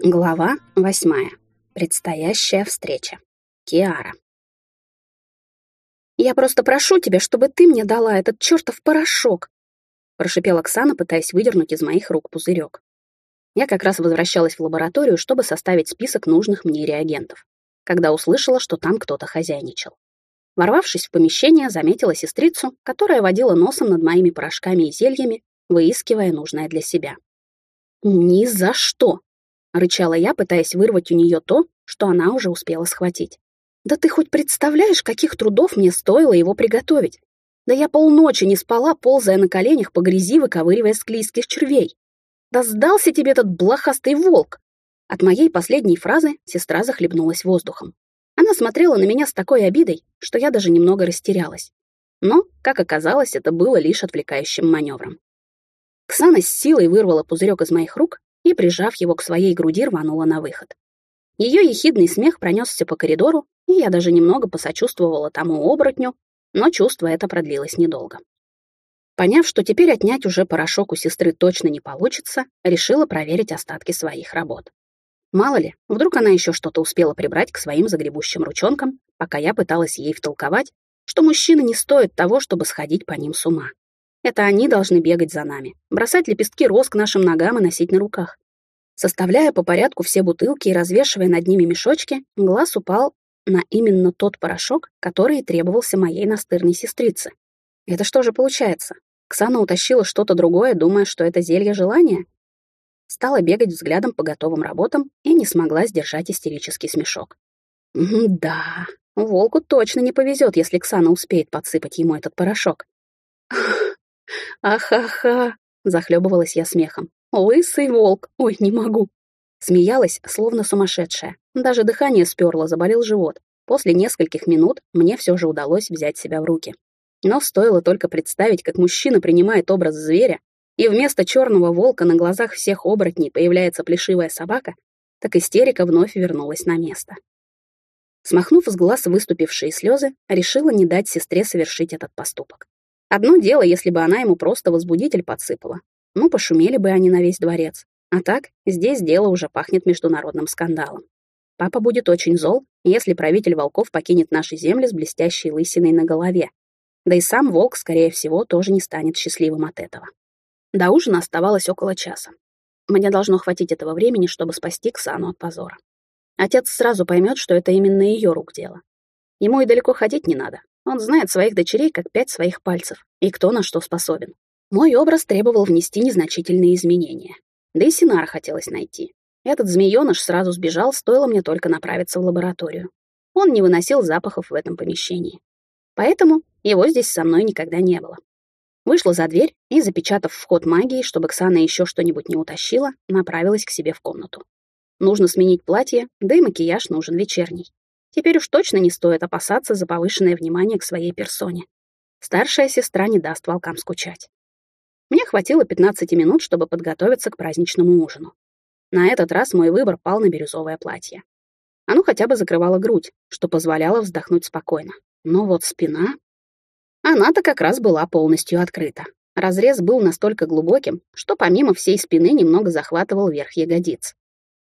Глава восьмая. Предстоящая встреча. Киара. «Я просто прошу тебя, чтобы ты мне дала этот чертов порошок!» прошипела Оксана, пытаясь выдернуть из моих рук пузырек. Я как раз возвращалась в лабораторию, чтобы составить список нужных мне реагентов, когда услышала, что там кто-то хозяйничал. Ворвавшись в помещение, заметила сестрицу, которая водила носом над моими порошками и зельями, выискивая нужное для себя. «Ни за что!» — рычала я, пытаясь вырвать у нее то, что она уже успела схватить. «Да ты хоть представляешь, каких трудов мне стоило его приготовить? Да я полночи не спала, ползая на коленях по грязи, выковыривая склизких червей. Да сдался тебе этот блохастый волк!» От моей последней фразы сестра захлебнулась воздухом. Она смотрела на меня с такой обидой, что я даже немного растерялась. Но, как оказалось, это было лишь отвлекающим маневром. Ксана с силой вырвала пузырек из моих рук и, прижав его к своей груди, рванула на выход. Ее ехидный смех пронесся по коридору, и я даже немного посочувствовала тому оборотню, но чувство это продлилось недолго. Поняв, что теперь отнять уже порошок у сестры точно не получится, решила проверить остатки своих работ. Мало ли, вдруг она еще что-то успела прибрать к своим загребущим ручонкам, пока я пыталась ей втолковать, что мужчины не стоят того, чтобы сходить по ним с ума. Это они должны бегать за нами, бросать лепестки роз к нашим ногам и носить на руках. Составляя по порядку все бутылки и развешивая над ними мешочки, глаз упал на именно тот порошок, который требовался моей настырной сестрице. Это что же получается? Ксана утащила что-то другое, думая, что это зелье желания? Стала бегать взглядом по готовым работам и не смогла сдержать истерический смешок. Да, волку точно не повезет, если Ксана успеет подсыпать ему этот порошок. «Ахаха!» — захлебывалась я смехом. «Лысый волк! Ой, не могу!» Смеялась, словно сумасшедшая. Даже дыхание сперло, заболел живот. После нескольких минут мне все же удалось взять себя в руки. Но стоило только представить, как мужчина принимает образ зверя, и вместо черного волка на глазах всех оборотней появляется плешивая собака, так истерика вновь вернулась на место. Смахнув с глаз выступившие слезы, решила не дать сестре совершить этот поступок. Одно дело, если бы она ему просто возбудитель подсыпала. Ну, пошумели бы они на весь дворец. А так, здесь дело уже пахнет международным скандалом. Папа будет очень зол, если правитель волков покинет наши земли с блестящей лысиной на голове. Да и сам волк, скорее всего, тоже не станет счастливым от этого. До ужина оставалось около часа. Мне должно хватить этого времени, чтобы спасти Ксану от позора. Отец сразу поймет, что это именно ее рук дело. Ему и далеко ходить не надо. Он знает своих дочерей как пять своих пальцев, и кто на что способен. Мой образ требовал внести незначительные изменения. Да и Синара хотелось найти. Этот змеёныш сразу сбежал, стоило мне только направиться в лабораторию. Он не выносил запахов в этом помещении. Поэтому его здесь со мной никогда не было. Вышла за дверь и, запечатав вход магии, чтобы Ксана еще что-нибудь не утащила, направилась к себе в комнату. Нужно сменить платье, да и макияж нужен вечерний. Теперь уж точно не стоит опасаться за повышенное внимание к своей персоне. Старшая сестра не даст волкам скучать. Мне хватило 15 минут, чтобы подготовиться к праздничному ужину. На этот раз мой выбор пал на бирюзовое платье. Оно хотя бы закрывало грудь, что позволяло вздохнуть спокойно. Но вот спина... Она-то как раз была полностью открыта. Разрез был настолько глубоким, что помимо всей спины немного захватывал верх ягодиц.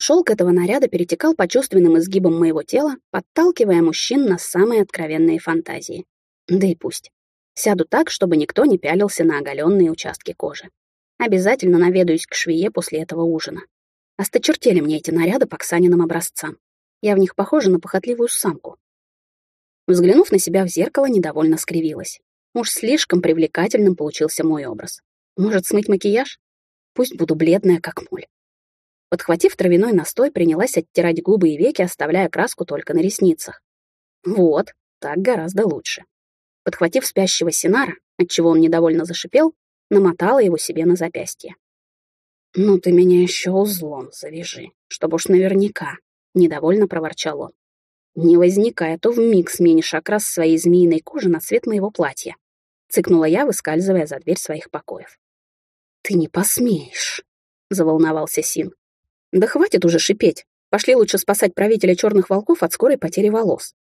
Шелк этого наряда перетекал по чувственным изгибам моего тела, подталкивая мужчин на самые откровенные фантазии. Да и пусть. Сяду так, чтобы никто не пялился на оголенные участки кожи. Обязательно наведаюсь к швее после этого ужина. Осточертели мне эти наряды по Ксаниным образцам. Я в них похожа на похотливую самку. Взглянув на себя в зеркало, недовольно скривилась. Уж слишком привлекательным получился мой образ. Может, смыть макияж? Пусть буду бледная, как моль. Подхватив травяной настой, принялась оттирать губы и веки, оставляя краску только на ресницах. Вот, так гораздо лучше. Подхватив спящего Синара, отчего он недовольно зашипел, намотала его себе на запястье. «Ну ты меня еще узлом завяжи, чтобы уж наверняка», — недовольно проворчал он. «Не возникай, а то вмиг сменишь окрас своей змеиной кожи на цвет моего платья», — цыкнула я, выскальзывая за дверь своих покоев. «Ты не посмеешь», — заволновался Син. Да хватит уже шипеть. Пошли лучше спасать правителя черных волков от скорой потери волос.